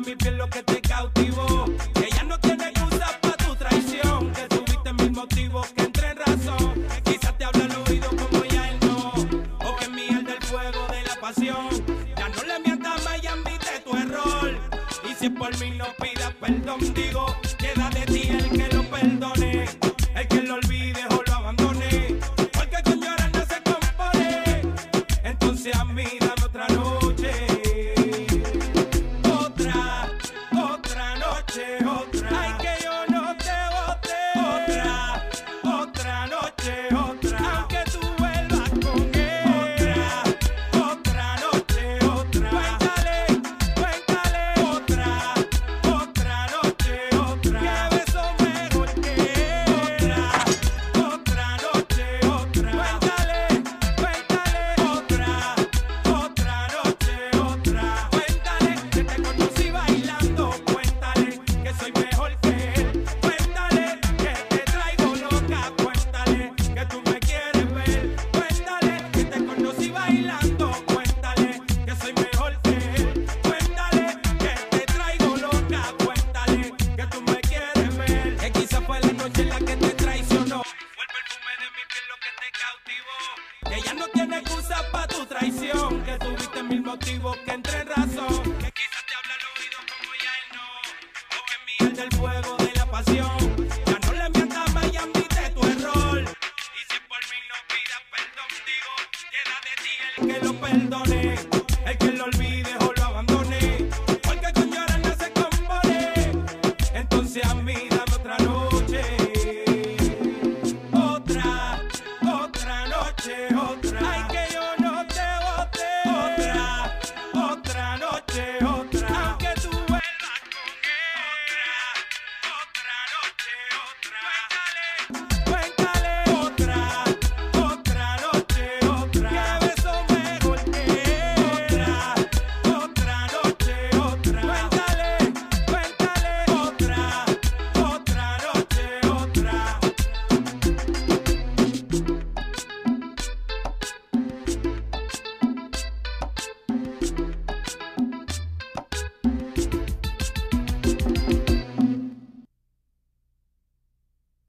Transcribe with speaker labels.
Speaker 1: mi piel lo que te. Que ya no tiene excusa para tu traición. Que tuviste mil motivos que entre en razón. Quizás te habla al oído como ya él no. O que miel del fuego de la pasión. Ya no le mientas más y admite tu error. Y si por mí no pidas perdón, digo, queda de ti el que lo perdone. El que lo olvide. é. que entre razón. Que quizás te habla al oído como ya él no. O que mira del fuego de la pasión. Ya no le mientas más y admite tu error. Y si por mí no pidas perdón, digo, queda de ti el que lo perdone. Yeah.